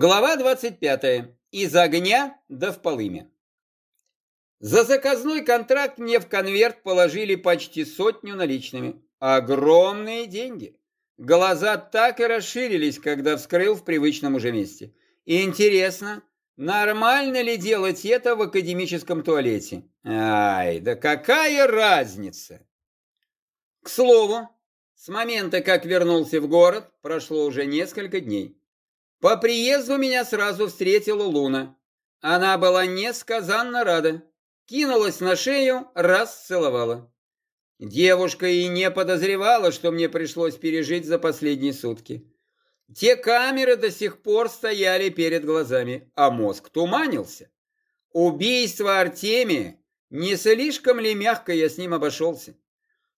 Глава 25. Из огня до в. За заказной контракт мне в конверт положили почти сотню наличными. Огромные деньги. Глаза так и расширились, когда вскрыл в привычном уже месте. Интересно, нормально ли делать это в академическом туалете? Ай, да какая разница? К слову, с момента, как вернулся в город, прошло уже несколько дней. По приезду меня сразу встретила Луна. Она была несказанно рада. Кинулась на шею, раз целовала. Девушка и не подозревала, что мне пришлось пережить за последние сутки. Те камеры до сих пор стояли перед глазами, а мозг туманился. Убийство Артемия, не слишком ли мягко я с ним обошелся?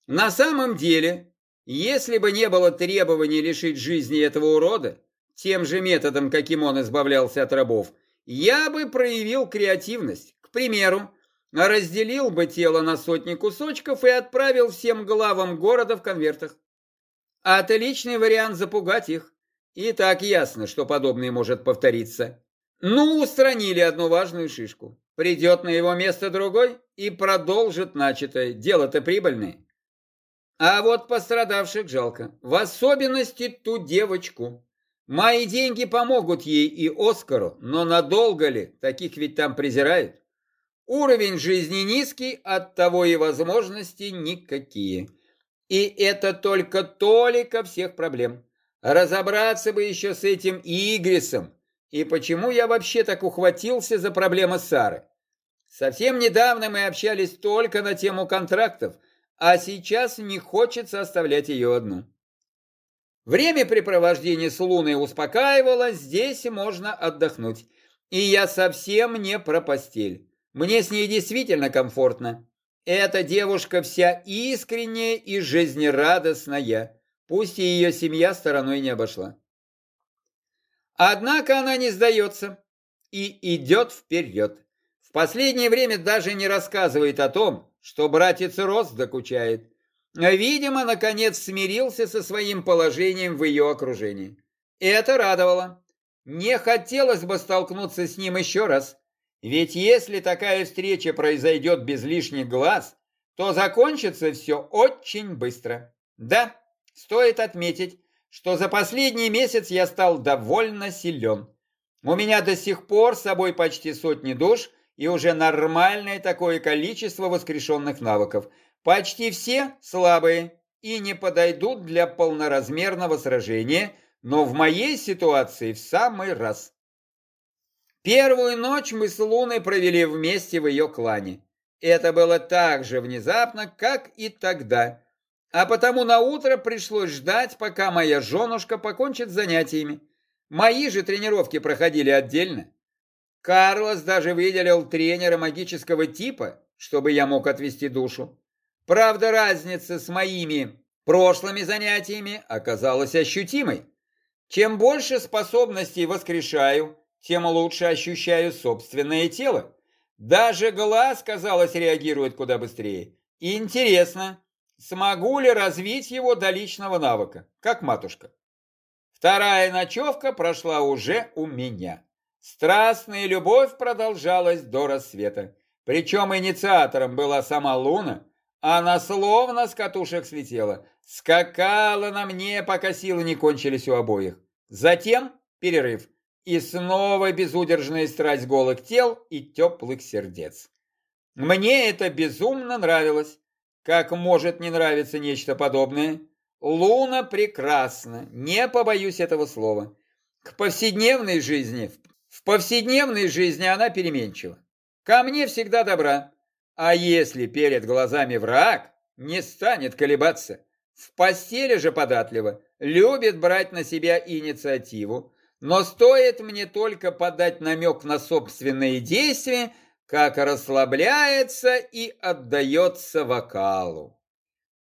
На самом деле, если бы не было требований лишить жизни этого урода, тем же методом, каким он избавлялся от рабов, я бы проявил креативность. К примеру, разделил бы тело на сотни кусочков и отправил всем главам города в конвертах. Отличный вариант запугать их. И так ясно, что подобное может повториться. Ну, устранили одну важную шишку. Придет на его место другой и продолжит начатое. Дело-то прибыльное. А вот пострадавших жалко. В особенности ту девочку. Мои деньги помогут ей и Оскару, но надолго ли? Таких ведь там презирают. Уровень жизни низкий, от того и возможности никакие. И это только толика всех проблем. Разобраться бы еще с этим Игрисом. И почему я вообще так ухватился за проблемы Сары? Совсем недавно мы общались только на тему контрактов, а сейчас не хочется оставлять ее одну. Времяпрепровождение с Луной успокаивало, здесь можно отдохнуть. И я совсем не про постель. Мне с ней действительно комфортно. Эта девушка вся искренняя и жизнерадостная, пусть и ее семья стороной не обошла. Однако она не сдается и идет вперед. В последнее время даже не рассказывает о том, что братец Рос докучает. Видимо, наконец смирился со своим положением в ее окружении. Это радовало. Не хотелось бы столкнуться с ним еще раз. Ведь если такая встреча произойдет без лишних глаз, то закончится все очень быстро. Да, стоит отметить, что за последний месяц я стал довольно силен. У меня до сих пор с собой почти сотни душ и уже нормальное такое количество воскрешенных навыков – Почти все слабые и не подойдут для полноразмерного сражения, но в моей ситуации в самый раз. Первую ночь мы с Луной провели вместе в ее клане. Это было так же внезапно, как и тогда. А потому на утро пришлось ждать, пока моя женушка покончит с занятиями. Мои же тренировки проходили отдельно. Карлос даже выделил тренера магического типа, чтобы я мог отвести душу. Правда, разница с моими прошлыми занятиями оказалась ощутимой. Чем больше способностей воскрешаю, тем лучше ощущаю собственное тело. Даже глаз, казалось, реагирует куда быстрее. Интересно, смогу ли развить его до личного навыка, как матушка. Вторая ночевка прошла уже у меня. Страстная любовь продолжалась до рассвета. Причем инициатором была сама Луна, она словно с катушек слетела, скакала на мне, пока силы не кончились у обоих. Затем перерыв, и снова безудержная страсть голых тел и теплых сердец. Мне это безумно нравилось. Как может не нравиться нечто подобное? Луна прекрасна, не побоюсь этого слова. К повседневной жизни, в повседневной жизни она переменчива. Ко мне всегда добра, а если перед глазами враг, не станет колебаться. В постели же податливо, любит брать на себя инициативу, но стоит мне только подать намек на собственные действия, как расслабляется и отдается вокалу.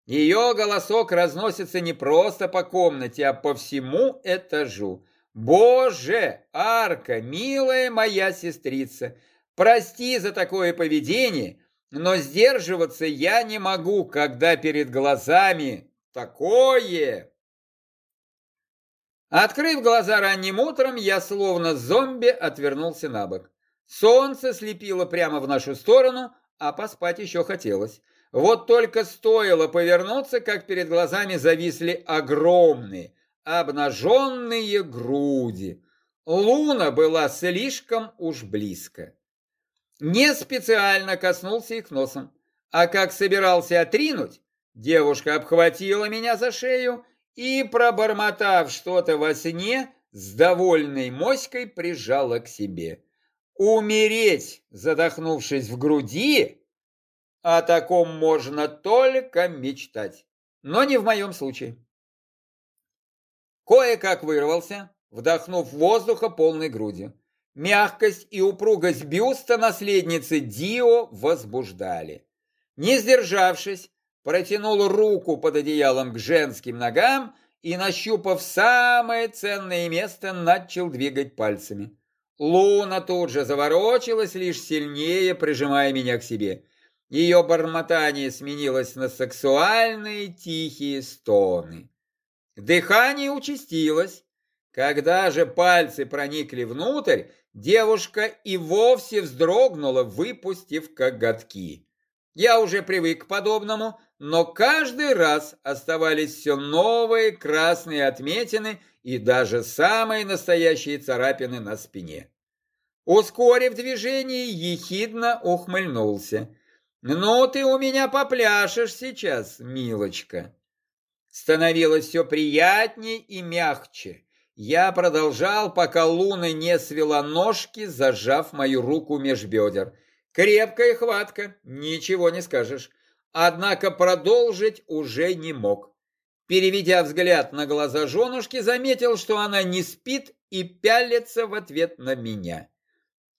Ее голосок разносится не просто по комнате, а по всему этажу. «Боже, Арка, милая моя сестрица, прости за такое поведение, но сдерживаться я не могу, когда перед глазами такое. Открыв глаза ранним утром, я словно зомби отвернулся на бок. Солнце слепило прямо в нашу сторону, а поспать еще хотелось. Вот только стоило повернуться, как перед глазами зависли огромные, обнаженные груди. Луна была слишком уж близко. Не специально коснулся их носом, а как собирался отринуть, девушка обхватила меня за шею и, пробормотав что-то во сне, с довольной моськой прижала к себе. Умереть, задохнувшись в груди, о таком можно только мечтать, но не в моем случае. Кое-как вырвался, вдохнув воздуха полной грудью. Мягкость и упругость бюста наследницы Дио возбуждали. Не сдержавшись, протянул руку под одеялом к женским ногам и, нащупав самое ценное место, начал двигать пальцами. Луна тут же заворочилась, лишь сильнее прижимая меня к себе. Ее бормотание сменилось на сексуальные тихие стоны. Дыхание участилось. Когда же пальцы проникли внутрь, девушка и вовсе вздрогнула, выпустив коготки. Я уже привык к подобному, но каждый раз оставались все новые красные отметины и даже самые настоящие царапины на спине. Ускорив движение, ехидно ухмыльнулся. «Ну ты у меня попляшешь сейчас, милочка!» Становилось все приятнее и мягче. Я продолжал, пока Луна не свела ножки, зажав мою руку меж бедер. Крепкая хватка, ничего не скажешь. Однако продолжить уже не мог. Переведя взгляд на глаза женушки, заметил, что она не спит и пялится в ответ на меня.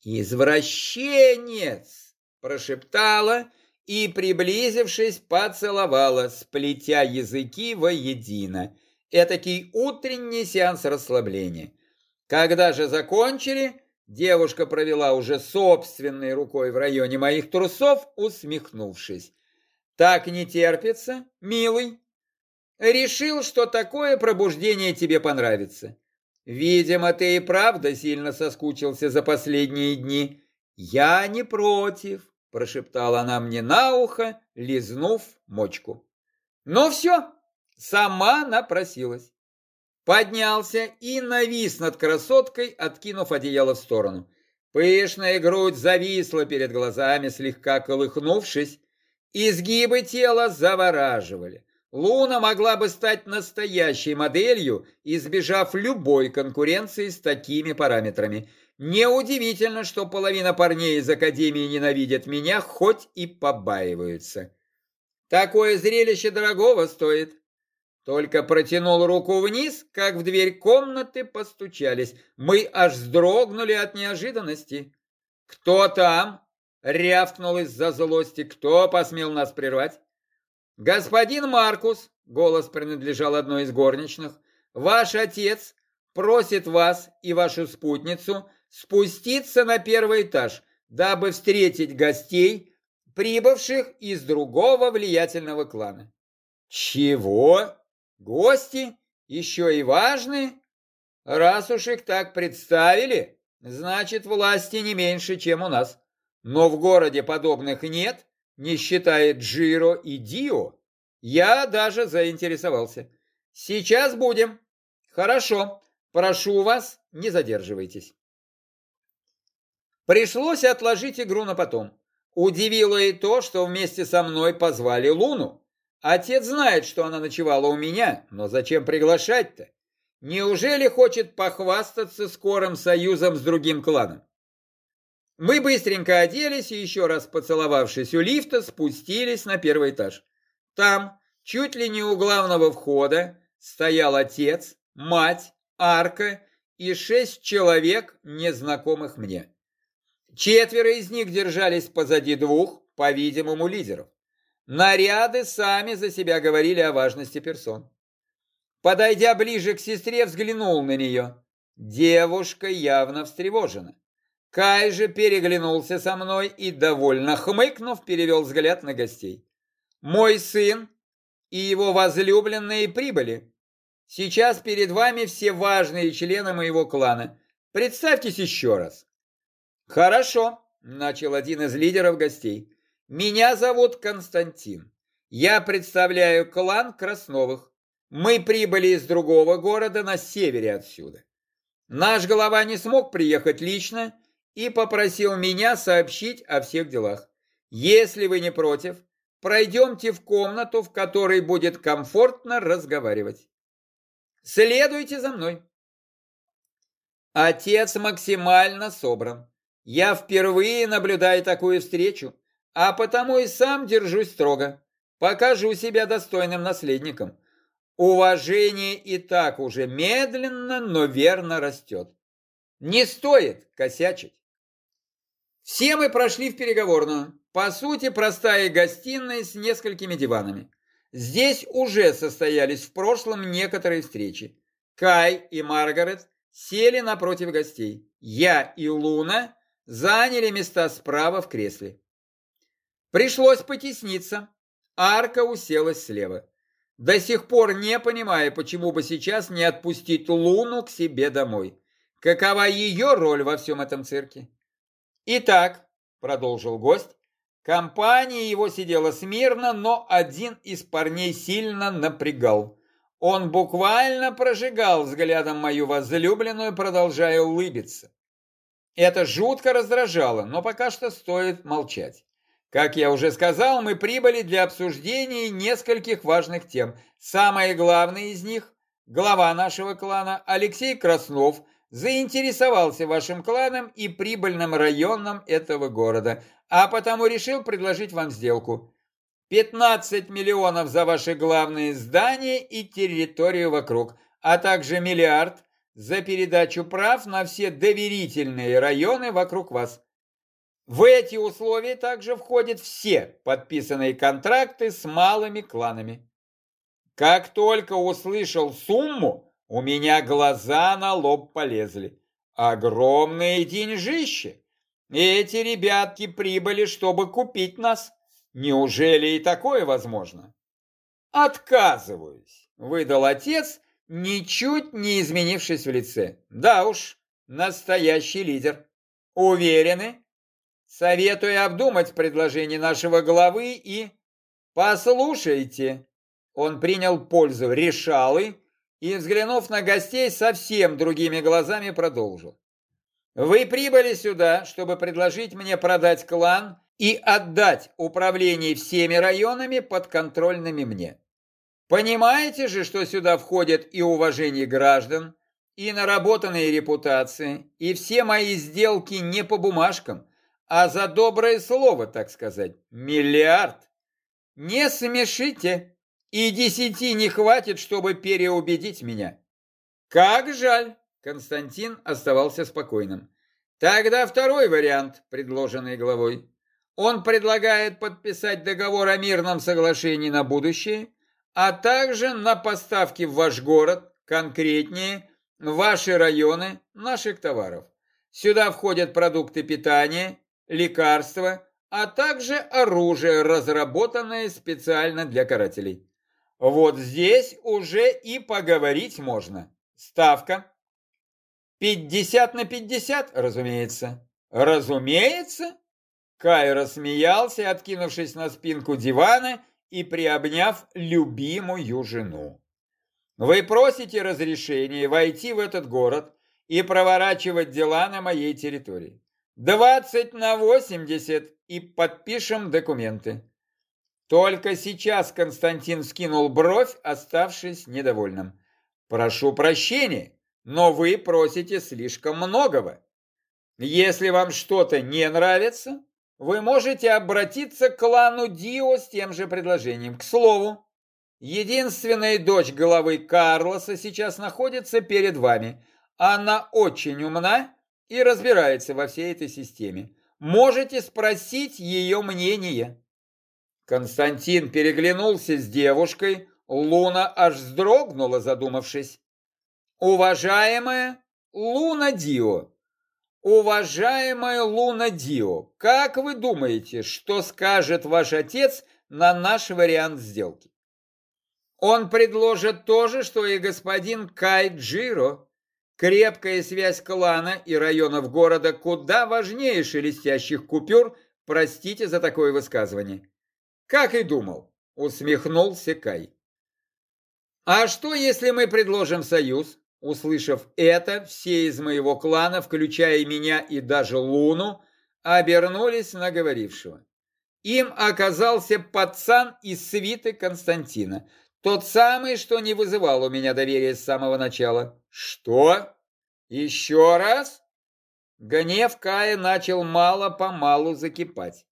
«Извращенец!» – прошептала и, приблизившись, поцеловала, сплетя языки воедино. Этакий утренний сеанс расслабления. Когда же закончили, девушка провела уже собственной рукой в районе моих трусов, усмехнувшись. «Так не терпится, милый?» «Решил, что такое пробуждение тебе понравится. Видимо, ты и правда сильно соскучился за последние дни. Я не против прошептала она мне на ухо, лизнув мочку. Ну все, сама напросилась. Поднялся и навис над красоткой, откинув одеяло в сторону. Пышная грудь зависла перед глазами, слегка колыхнувшись. Изгибы тела завораживали. Луна могла бы стать настоящей моделью, избежав любой конкуренции с такими параметрами. Неудивительно, что половина парней из Академии ненавидят меня, хоть и побаиваются. Такое зрелище дорогого стоит. Только протянул руку вниз, как в дверь комнаты постучались. Мы аж вздрогнули от неожиданности. «Кто там?» — рявкнул из-за злости. «Кто посмел нас прервать?» «Господин Маркус», — голос принадлежал одной из горничных, — «ваш отец просит вас и вашу спутницу спуститься на первый этаж, дабы встретить гостей, прибывших из другого влиятельного клана. Чего? Гости? Еще и важные? Раз уж их так представили, значит власти не меньше, чем у нас. Но в городе подобных нет, не считая Джиро и Дио. Я даже заинтересовался. Сейчас будем. Хорошо, прошу вас, не задерживайтесь. Пришлось отложить игру на потом. Удивило и то, что вместе со мной позвали Луну. Отец знает, что она ночевала у меня, но зачем приглашать-то? Неужели хочет похвастаться скорым союзом с другим кланом? Мы быстренько оделись и еще раз поцеловавшись у лифта, спустились на первый этаж. Там, чуть ли не у главного входа, стоял отец, мать, арка и шесть человек, незнакомых мне. Четверо из них держались позади двух, по-видимому, лидеров. Наряды сами за себя говорили о важности персон. Подойдя ближе к сестре, взглянул на нее. Девушка явно встревожена. Кай же переглянулся со мной и, довольно хмыкнув, перевел взгляд на гостей. «Мой сын и его возлюбленные прибыли. Сейчас перед вами все важные члены моего клана. Представьтесь еще раз. Хорошо, начал один из лидеров гостей. Меня зовут Константин. Я представляю клан Красновых. Мы прибыли из другого города на севере отсюда. Наш глава не смог приехать лично и попросил меня сообщить о всех делах. Если вы не против, пройдемте в комнату, в которой будет комфортно разговаривать. Следуйте за мной. Отец максимально собран. Я впервые наблюдаю такую встречу, а потому и сам держусь строго. Покажу себя достойным наследником. Уважение и так уже медленно, но верно растет. Не стоит косячить. Все мы прошли в переговорную. По сути, простая гостиная с несколькими диванами. Здесь уже состоялись в прошлом некоторые встречи. Кай и Маргарет сели напротив гостей. Я и Луна заняли места справа в кресле. Пришлось потесниться. Арка уселась слева. До сих пор не понимая, почему бы сейчас не отпустить Луну к себе домой. Какова ее роль во всем этом цирке? Итак, продолжил гость, Компания его сидела смирно, но один из парней сильно напрягал. Он буквально прожигал взглядом мою возлюбленную, продолжая улыбиться. Это жутко раздражало, но пока что стоит молчать. Как я уже сказал, мы прибыли для обсуждения нескольких важных тем. Самое главное из них – глава нашего клана Алексей Краснов заинтересовался вашим кланом и прибыльным районом этого города – а потому решил предложить вам сделку. 15 миллионов за ваши главные здания и территорию вокруг, а также миллиард за передачу прав на все доверительные районы вокруг вас. В эти условия также входят все подписанные контракты с малыми кланами. Как только услышал сумму, у меня глаза на лоб полезли. Огромные деньжища! Эти ребятки прибыли, чтобы купить нас. Неужели и такое возможно? Отказываюсь, выдал отец, ничуть не изменившись в лице. Да уж, настоящий лидер. Уверены? Советую обдумать предложение нашего главы и... Послушайте. Он принял пользу решалы и, взглянув на гостей, совсем другими глазами продолжил. Вы прибыли сюда, чтобы предложить мне продать клан и отдать управление всеми районами подконтрольными мне. Понимаете же, что сюда входят и уважение граждан, и наработанные репутации, и все мои сделки не по бумажкам, а за доброе слово, так сказать. Миллиард. Не смешите, и десяти не хватит, чтобы переубедить меня. Как жаль. Константин оставался спокойным. Тогда второй вариант, предложенный главой. Он предлагает подписать договор о мирном соглашении на будущее, а также на поставки в ваш город, конкретнее, ваши районы наших товаров. Сюда входят продукты питания, лекарства, а также оружие, разработанное специально для карателей. Вот здесь уже и поговорить можно. Ставка Пятьдесят на пятьдесят, разумеется. Разумеется? Кай рассмеялся, откинувшись на спинку дивана и приобняв любимую жену. Вы просите разрешения войти в этот город и проворачивать дела на моей территории. Двадцать на восемьдесят и подпишем документы. Только сейчас Константин скинул бровь, оставшись недовольным. Прошу прощения, но вы просите слишком многого. Если вам что-то не нравится, вы можете обратиться к клану Дио с тем же предложением. К слову, единственная дочь главы Карлоса сейчас находится перед вами. Она очень умна и разбирается во всей этой системе. Можете спросить ее мнение. Константин переглянулся с девушкой, Луна аж вздрогнула, задумавшись. Уважаемая Луна Дио, уважаемая Луна Дио, как вы думаете, что скажет ваш отец на наш вариант сделки? Он предложит то же, что и господин Кай Джиро. Крепкая связь клана и районов города куда важнее шелестящих купюр, простите за такое высказывание. Как и думал, усмехнулся Кай. А что, если мы предложим союз? Услышав это, все из моего клана, включая меня и даже Луну, обернулись на говорившего. Им оказался пацан из свиты Константина, тот самый, что не вызывал у меня доверия с самого начала. Что? Еще раз? Гнев Кая начал мало-помалу закипать.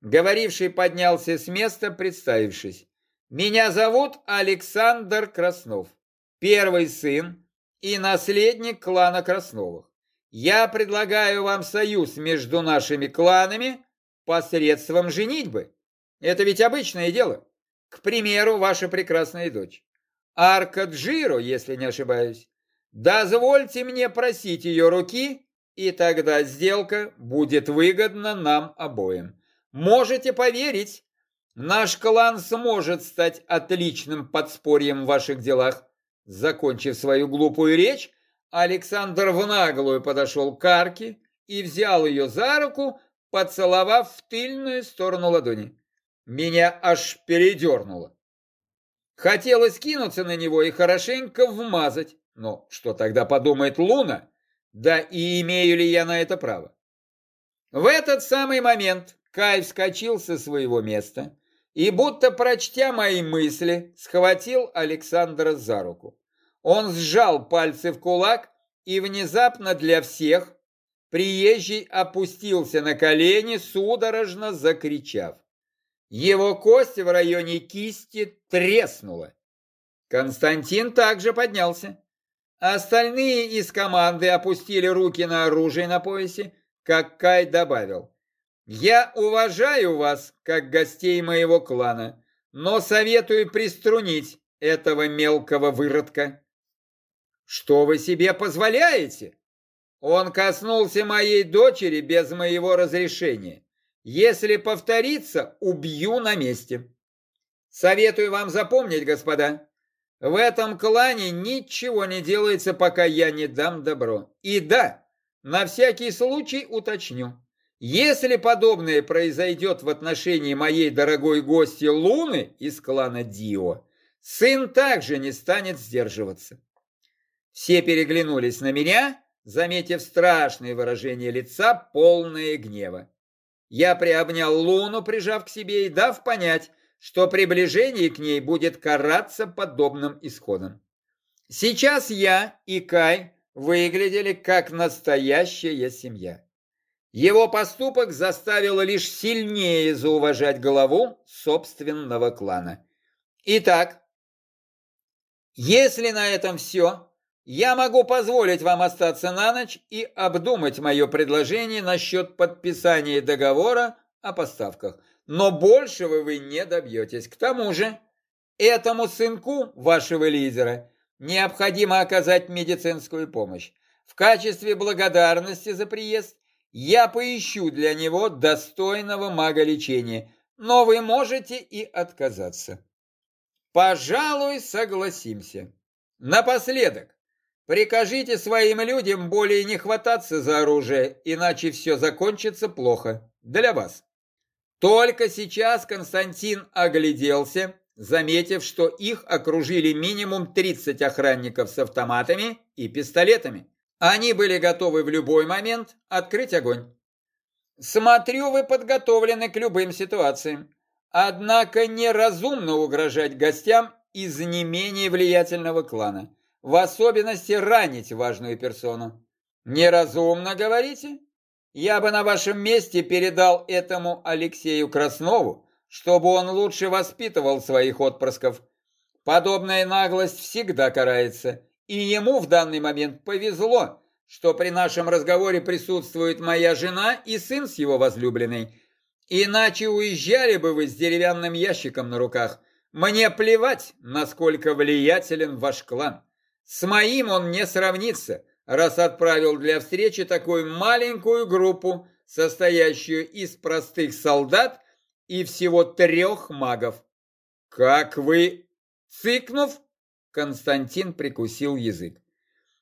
Говоривший поднялся с места, представившись. Меня зовут Александр Краснов, первый сын и наследник клана Красновых. Я предлагаю вам союз между нашими кланами посредством женитьбы. Это ведь обычное дело. К примеру, ваша прекрасная дочь. Арка Джиро, если не ошибаюсь. Дозвольте мне просить ее руки, и тогда сделка будет выгодна нам обоим. Можете поверить, наш клан сможет стать отличным подспорьем в ваших делах. Закончив свою глупую речь, Александр в наглую подошел к Арке и взял ее за руку, поцеловав в тыльную сторону ладони. Меня аж передернуло. Хотелось кинуться на него и хорошенько вмазать. Но что тогда подумает Луна? Да и имею ли я на это право? В этот самый момент Кай вскочил со своего места и, будто прочтя мои мысли, схватил Александра за руку. Он сжал пальцы в кулак, и внезапно для всех приезжий опустился на колени, судорожно закричав. Его кость в районе кисти треснула. Константин также поднялся. Остальные из команды опустили руки на оружие на поясе, как Кай добавил. «Я уважаю вас, как гостей моего клана, но советую приструнить этого мелкого выродка». «Что вы себе позволяете?» Он коснулся моей дочери без моего разрешения. Если повторится, убью на месте. Советую вам запомнить, господа, в этом клане ничего не делается, пока я не дам добро. И да, на всякий случай уточню. Если подобное произойдет в отношении моей дорогой гости Луны из клана Дио, сын также не станет сдерживаться. Все переглянулись на меня, заметив страшное выражение лица, полное гнева. Я приобнял Луну, прижав к себе и дав понять, что приближение к ней будет караться подобным исходом. Сейчас я и Кай выглядели как настоящая семья. Его поступок заставил лишь сильнее зауважать главу собственного клана. Итак, если на этом все, я могу позволить вам остаться на ночь и обдумать мое предложение насчет подписания договора о поставках. Но большего вы не добьетесь. К тому же, этому сынку вашего лидера необходимо оказать медицинскую помощь. В качестве благодарности за приезд я поищу для него достойного мага лечения, но вы можете и отказаться. Пожалуй, согласимся. Напоследок, Прикажите своим людям более не хвататься за оружие, иначе все закончится плохо. Для вас. Только сейчас Константин огляделся, заметив, что их окружили минимум 30 охранников с автоматами и пистолетами. Они были готовы в любой момент открыть огонь. Смотрю, вы подготовлены к любым ситуациям. Однако неразумно угрожать гостям из не менее влиятельного клана в особенности ранить важную персону. Неразумно, говорите? Я бы на вашем месте передал этому Алексею Краснову, чтобы он лучше воспитывал своих отпрысков. Подобная наглость всегда карается, и ему в данный момент повезло, что при нашем разговоре присутствует моя жена и сын с его возлюбленной. Иначе уезжали бы вы с деревянным ящиком на руках. Мне плевать, насколько влиятелен ваш клан. С моим он не сравнится, раз отправил для встречи такую маленькую группу, состоящую из простых солдат и всего трех магов. Как вы Цыкнув, Константин прикусил язык.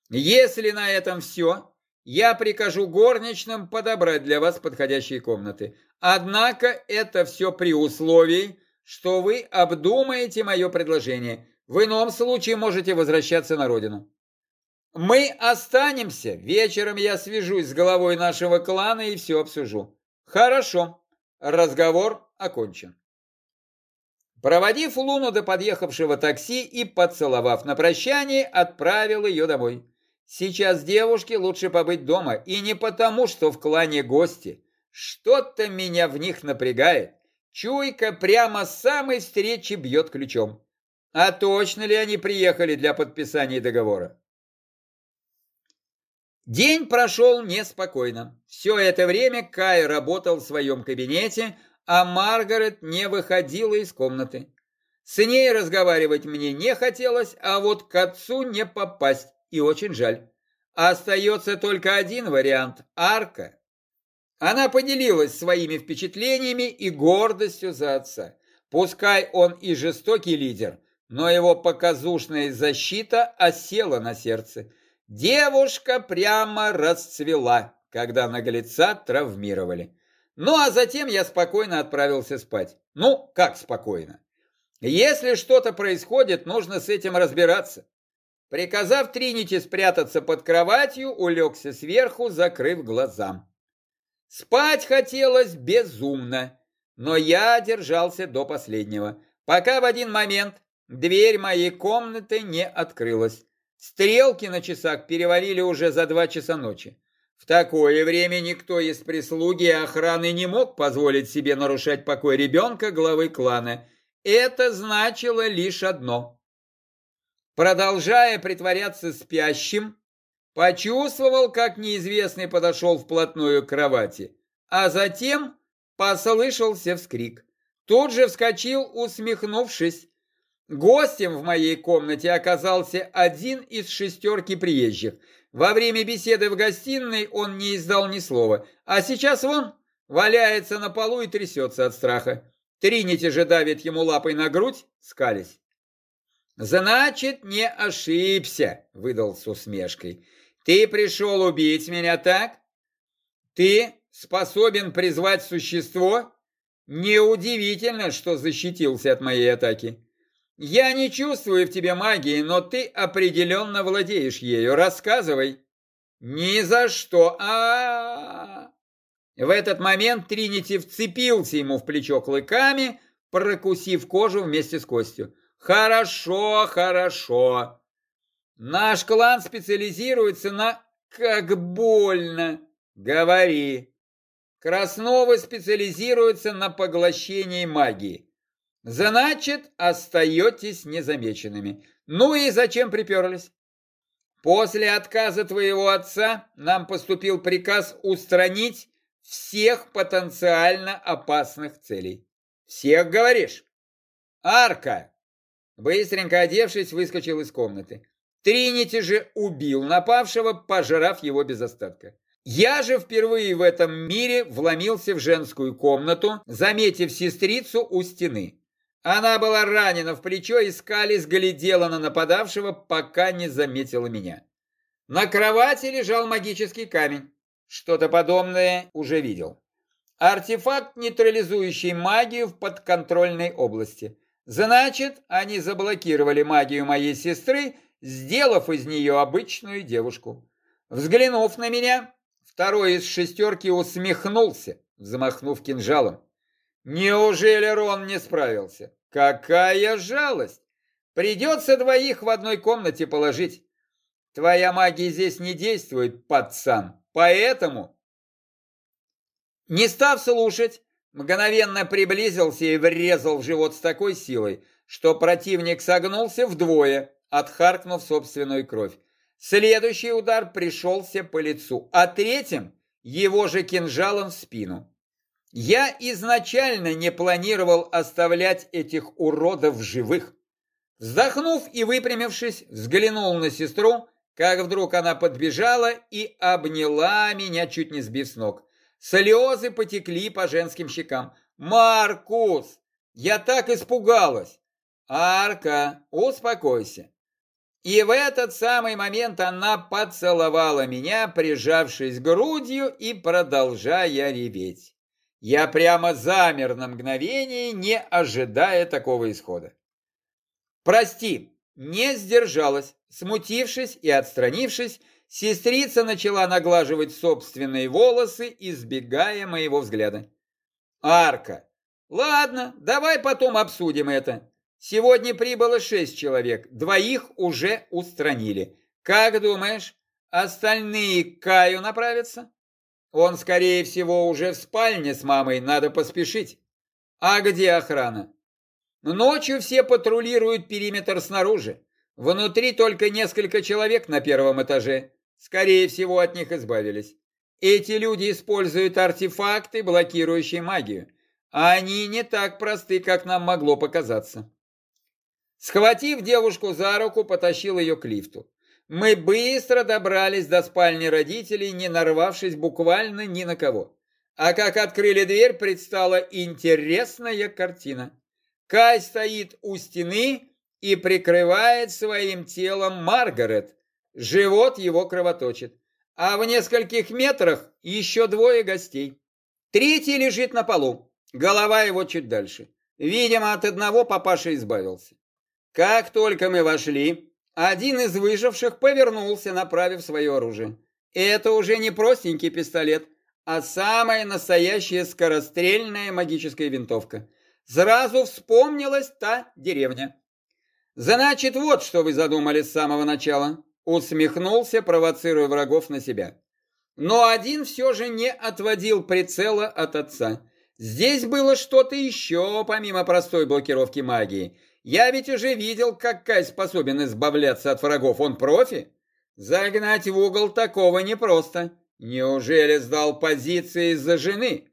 Если на этом все, я прикажу горничным подобрать для вас подходящие комнаты. Однако это все при условии, что вы обдумаете мое предложение. В ином случае можете возвращаться на родину. Мы останемся. Вечером я свяжусь с головой нашего клана и все обсужу. Хорошо. Разговор окончен. Проводив Луну до подъехавшего такси и поцеловав на прощание, отправил ее домой. Сейчас девушке лучше побыть дома, и не потому, что в клане гости. Что-то меня в них напрягает. Чуйка прямо с самой встречи бьет ключом. А точно ли они приехали для подписания договора? День прошел неспокойно. Все это время Кай работал в своем кабинете, а Маргарет не выходила из комнаты. С ней разговаривать мне не хотелось, а вот к отцу не попасть и очень жаль. Остается только один вариант – арка. Она поделилась своими впечатлениями и гордостью за отца. Пускай он и жестокий лидер, но его показушная защита осела на сердце. Девушка прямо расцвела, когда наглеца травмировали. Ну, а затем я спокойно отправился спать. Ну, как спокойно? Если что-то происходит, нужно с этим разбираться. Приказав Тринити спрятаться под кроватью, улегся сверху, закрыв глаза. Спать хотелось безумно, но я держался до последнего, пока в один момент дверь моей комнаты не открылась. Стрелки на часах перевалили уже за два часа ночи. В такое время никто из прислуги и охраны не мог позволить себе нарушать покой ребенка главы клана. Это значило лишь одно продолжая притворяться спящим, почувствовал, как неизвестный подошел вплотную к кровати, а затем послышался вскрик. Тут же вскочил, усмехнувшись. Гостем в моей комнате оказался один из шестерки приезжих. Во время беседы в гостиной он не издал ни слова, а сейчас он валяется на полу и трясется от страха. Тринити же давит ему лапой на грудь, скались. «Значит, не ошибся», — выдал с усмешкой. «Ты пришел убить меня, так? Ты способен призвать существо? Неудивительно, что защитился от моей атаки. Я не чувствую в тебе магии, но ты определенно владеешь ею. Рассказывай». «Ни за что! а, -а, -а В этот момент Тринити вцепился ему в плечо клыками, прокусив кожу вместе с костью. Хорошо, хорошо. Наш клан специализируется на «как больно». Говори. Красновы специализируются на поглощении магии. Значит, остаетесь незамеченными. Ну и зачем приперлись? После отказа твоего отца нам поступил приказ устранить всех потенциально опасных целей. Всех, говоришь? Арка, Быстренько одевшись, выскочил из комнаты. Тринити же убил напавшего, пожрав его без остатка. Я же впервые в этом мире вломился в женскую комнату, заметив сестрицу у стены. Она была ранена в плечо и скались глядела на нападавшего, пока не заметила меня. На кровати лежал магический камень. Что-то подобное уже видел. Артефакт, нейтрализующий магию в подконтрольной области. Значит, они заблокировали магию моей сестры, сделав из нее обычную девушку. Взглянув на меня, второй из шестерки усмехнулся, взмахнув кинжалом. Неужели Рон не справился? Какая жалость! Придется двоих в одной комнате положить. Твоя магия здесь не действует, пацан, поэтому... Не став слушать, Мгновенно приблизился и врезал в живот с такой силой, что противник согнулся вдвое, отхаркнув собственную кровь. Следующий удар пришелся по лицу, а третьим его же кинжалом в спину. Я изначально не планировал оставлять этих уродов живых. Вздохнув и выпрямившись, взглянул на сестру, как вдруг она подбежала и обняла меня, чуть не сбив с ног. Слезы потекли по женским щекам. «Маркус! Я так испугалась! Арка, успокойся. И в этот самый момент она поцеловала меня, прижавшись грудью и продолжая реветь. Я прямо замер на мгновение, не ожидая такого исхода. «Прости, не сдержалась». Смутившись и отстранившись, сестрица начала наглаживать собственные волосы, избегая моего взгляда. «Арка, ладно, давай потом обсудим это. Сегодня прибыло шесть человек, двоих уже устранили. Как думаешь, остальные к Каю направятся? Он, скорее всего, уже в спальне с мамой, надо поспешить. А где охрана? Ночью все патрулируют периметр снаружи. Внутри только несколько человек на первом этаже. Скорее всего, от них избавились. Эти люди используют артефакты, блокирующие магию. Они не так просты, как нам могло показаться. Схватив девушку за руку, потащил ее к лифту. Мы быстро добрались до спальни родителей, не нарвавшись буквально ни на кого. А как открыли дверь, предстала интересная картина. Кай стоит у стены и прикрывает своим телом Маргарет. Живот его кровоточит. А в нескольких метрах еще двое гостей. Третий лежит на полу, голова его чуть дальше. Видимо, от одного папаша избавился. Как только мы вошли, один из выживших повернулся, направив свое оружие. Это уже не простенький пистолет, а самая настоящая скорострельная магическая винтовка. Сразу вспомнилась та деревня. «Значит, вот что вы задумали с самого начала», — усмехнулся, провоцируя врагов на себя. Но один все же не отводил прицела от отца. Здесь было что-то еще, помимо простой блокировки магии — я ведь уже видел, как Кай способен избавляться от врагов. Он профи. Загнать в угол такого непросто. Неужели сдал позиции из-за жены?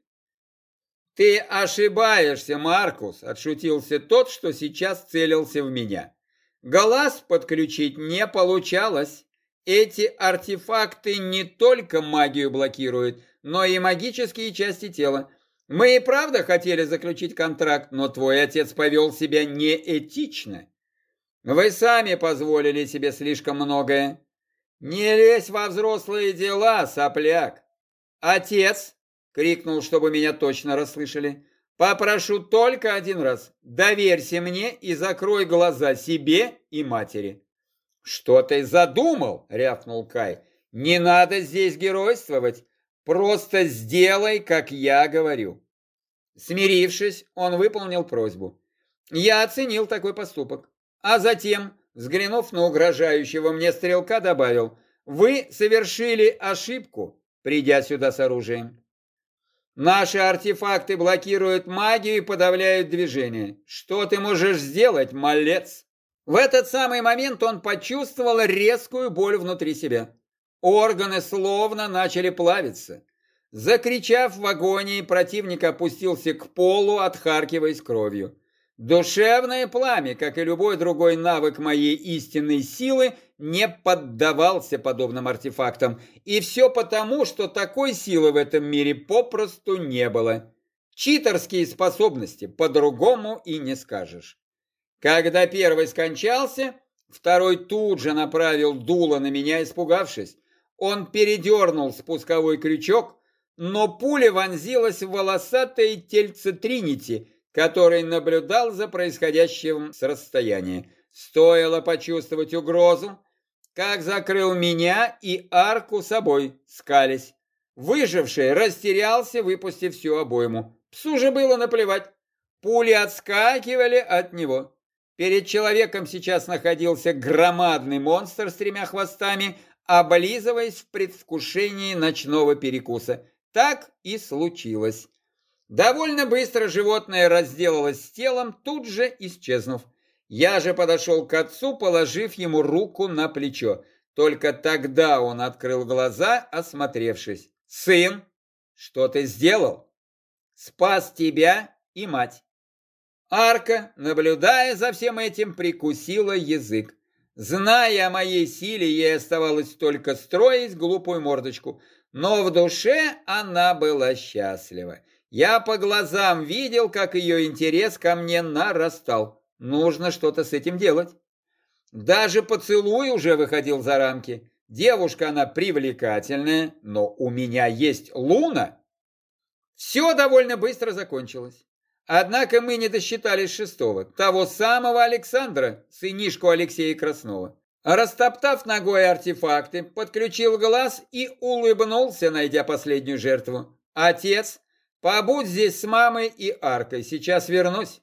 Ты ошибаешься, Маркус, отшутился тот, что сейчас целился в меня. Глаз подключить не получалось. Эти артефакты не только магию блокируют, но и магические части тела. Мы и правда хотели заключить контракт, но твой отец повел себя неэтично. Вы сами позволили себе слишком многое. Не лезь во взрослые дела, сопляк. Отец, крикнул, чтобы меня точно расслышали, попрошу только один раз. Доверься мне и закрой глаза себе и матери. Что ты задумал? рявкнул Кай. Не надо здесь геройствовать. Просто сделай, как я говорю. Смирившись, он выполнил просьбу. Я оценил такой поступок. А затем, взглянув на угрожающего мне стрелка, добавил, «Вы совершили ошибку, придя сюда с оружием. Наши артефакты блокируют магию и подавляют движение. Что ты можешь сделать, малец?» В этот самый момент он почувствовал резкую боль внутри себя. Органы словно начали плавиться. Закричав в агонии, противник опустился к полу, отхаркиваясь кровью. Душевное пламя, как и любой другой навык моей истинной силы, не поддавался подобным артефактам. И все потому, что такой силы в этом мире попросту не было. Читерские способности, по-другому и не скажешь. Когда первый скончался, второй тут же направил дуло на меня, испугавшись. Он передернул спусковой крючок, но пуля вонзилась в волосатое тельце Тринити, который наблюдал за происходящим с расстояния. Стоило почувствовать угрозу, как закрыл меня и арку собой, скались. Выживший растерялся, выпустив всю обойму. Псу же было наплевать. Пули отскакивали от него. Перед человеком сейчас находился громадный монстр с тремя хвостами, облизываясь в предвкушении ночного перекуса. Так и случилось. Довольно быстро животное разделалось с телом, тут же исчезнув. Я же подошел к отцу, положив ему руку на плечо. Только тогда он открыл глаза, осмотревшись. «Сын, что ты сделал?» «Спас тебя и мать». Арка, наблюдая за всем этим, прикусила язык. Зная о моей силе, ей оставалось только строить глупую мордочку – но в душе она была счастлива. Я по глазам видел, как ее интерес ко мне нарастал. Нужно что-то с этим делать. Даже поцелуй уже выходил за рамки. Девушка она привлекательная, но у меня есть Луна. Все довольно быстро закончилось. Однако мы не досчитались шестого, того самого Александра, сынишку Алексея Краснова. Растоптав ногой артефакты, подключил глаз и улыбнулся, найдя последнюю жертву. «Отец, побудь здесь с мамой и Аркой, сейчас вернусь».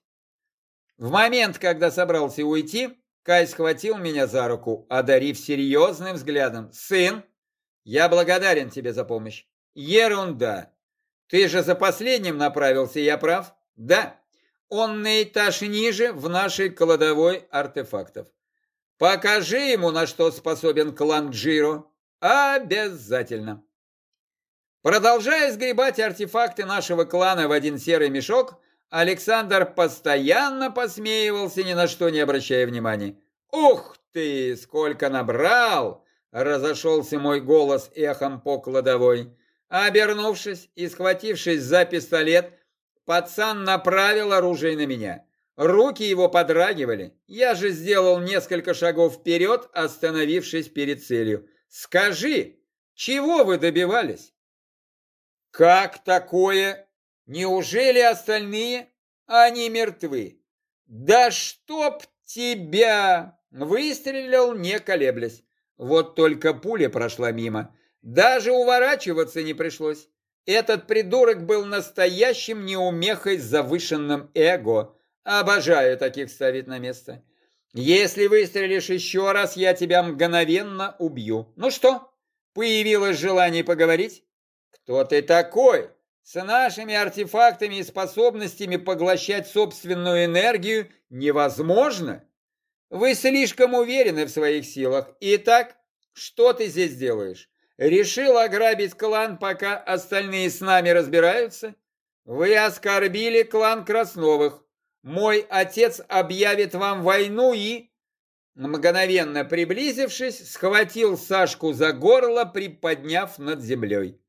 В момент, когда собрался уйти, Кай схватил меня за руку, одарив серьезным взглядом. «Сын, я благодарен тебе за помощь». «Ерунда. Ты же за последним направился, я прав?» «Да. Он на этаж ниже в нашей кладовой артефактов. Покажи ему, на что способен клан Джиро. Обязательно. Продолжая сгребать артефакты нашего клана в один серый мешок, Александр постоянно посмеивался, ни на что не обращая внимания. «Ух ты, сколько набрал!» — разошелся мой голос эхом по кладовой. Обернувшись и схватившись за пистолет, пацан направил оружие на меня. Руки его подрагивали. Я же сделал несколько шагов вперед, остановившись перед целью. «Скажи, чего вы добивались?» «Как такое? Неужели остальные? Они мертвы?» «Да чтоб тебя!» Выстрелил, не колеблясь. Вот только пуля прошла мимо. Даже уворачиваться не пришлось. Этот придурок был настоящим неумехой с завышенным эго. Обожаю таких ставить на место. Если выстрелишь еще раз, я тебя мгновенно убью. Ну что, появилось желание поговорить? Кто ты такой? С нашими артефактами и способностями поглощать собственную энергию невозможно. Вы слишком уверены в своих силах. Итак, что ты здесь делаешь? Решил ограбить клан, пока остальные с нами разбираются? Вы оскорбили клан Красновых. Мой отец объявит вам войну и...» Мгновенно приблизившись, схватил Сашку за горло, приподняв над землей.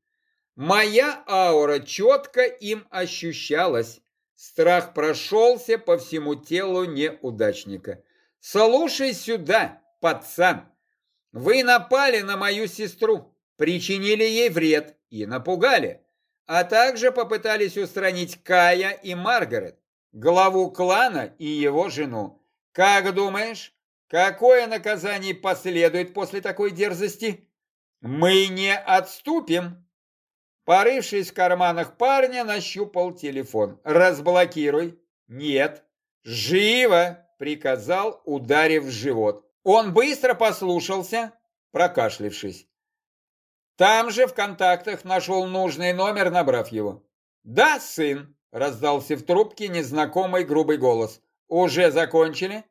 Моя аура четко им ощущалась. Страх прошелся по всему телу неудачника. «Слушай сюда, пацан! Вы напали на мою сестру, причинили ей вред и напугали, а также попытались устранить Кая и Маргарет главу клана и его жену. Как думаешь, какое наказание последует после такой дерзости? Мы не отступим. Порывшись в карманах парня, нащупал телефон. Разблокируй. Нет. Живо, приказал, ударив в живот. Он быстро послушался, прокашлившись. Там же в контактах нашел нужный номер, набрав его. «Да, сын», Раздался в трубке незнакомый грубый голос. «Уже закончили?»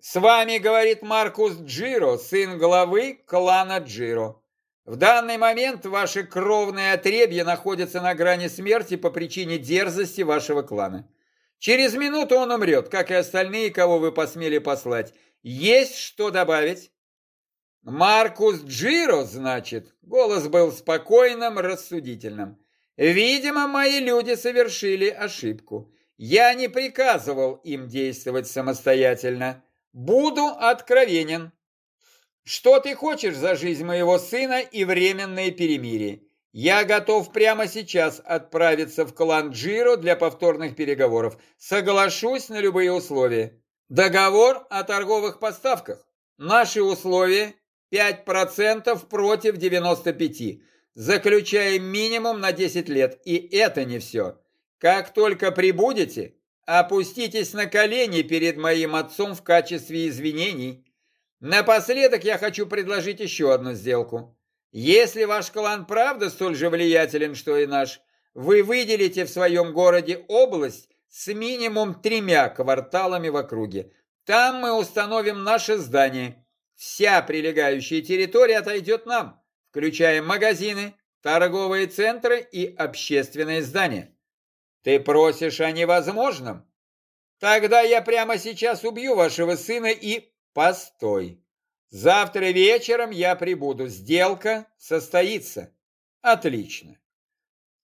«С вами, — говорит Маркус Джиро, сын главы клана Джиро. В данный момент ваши кровные отребья находятся на грани смерти по причине дерзости вашего клана. Через минуту он умрет, как и остальные, кого вы посмели послать. Есть что добавить?» «Маркус Джиро, значит?» Голос был спокойным, рассудительным. Видимо, мои люди совершили ошибку. Я не приказывал им действовать самостоятельно. Буду откровенен. Что ты хочешь за жизнь моего сына и временное перемирие? Я готов прямо сейчас отправиться в клан Джиро для повторных переговоров. Соглашусь на любые условия. Договор о торговых поставках. Наши условия 5% против 95%. Заключаем минимум на 10 лет, и это не все. Как только прибудете, опуститесь на колени перед моим отцом в качестве извинений. Напоследок я хочу предложить еще одну сделку. Если ваш клан правда столь же влиятелен, что и наш, вы выделите в своем городе область с минимум тремя кварталами в округе. Там мы установим наше здание. Вся прилегающая территория отойдет нам включая магазины, торговые центры и общественные здания. Ты просишь о невозможном? Тогда я прямо сейчас убью вашего сына и... Постой. Завтра вечером я прибуду. Сделка состоится. Отлично.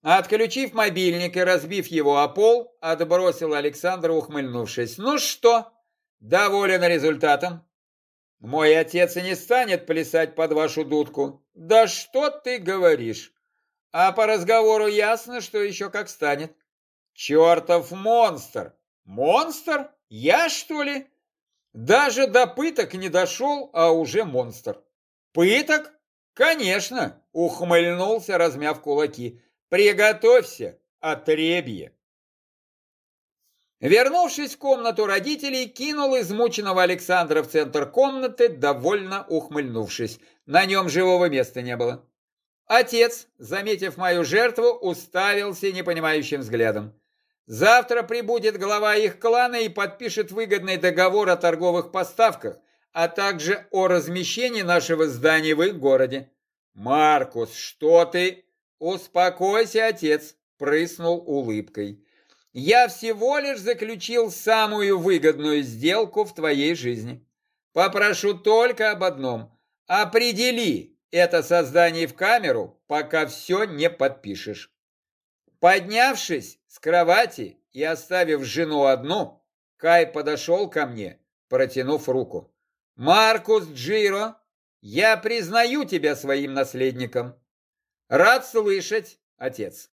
Отключив мобильник и разбив его о пол, отбросил Александр, ухмыльнувшись. «Ну что, доволен результатом?» «Мой отец и не станет плясать под вашу дудку». «Да что ты говоришь?» «А по разговору ясно, что еще как станет». «Чертов монстр!» «Монстр? Я, что ли?» «Даже до пыток не дошел, а уже монстр». «Пыток? Конечно!» — ухмыльнулся, размяв кулаки. Приготовься, отребье. Вернувшись в комнату родителей, кинул измученного Александра в центр комнаты, довольно ухмыльнувшись. На нем живого места не было. Отец, заметив мою жертву, уставился непонимающим взглядом. Завтра прибудет глава их клана и подпишет выгодный договор о торговых поставках, а также о размещении нашего здания в их городе. «Маркус, что ты?» «Успокойся, отец», — прыснул улыбкой. «Я всего лишь заключил самую выгодную сделку в твоей жизни. Попрошу только об одном. Определи это создание в камеру, пока все не подпишешь». Поднявшись с кровати и оставив жену одну, Кай подошел ко мне, протянув руку. «Маркус Джиро, я признаю тебя своим наследником. Рад слышать, отец.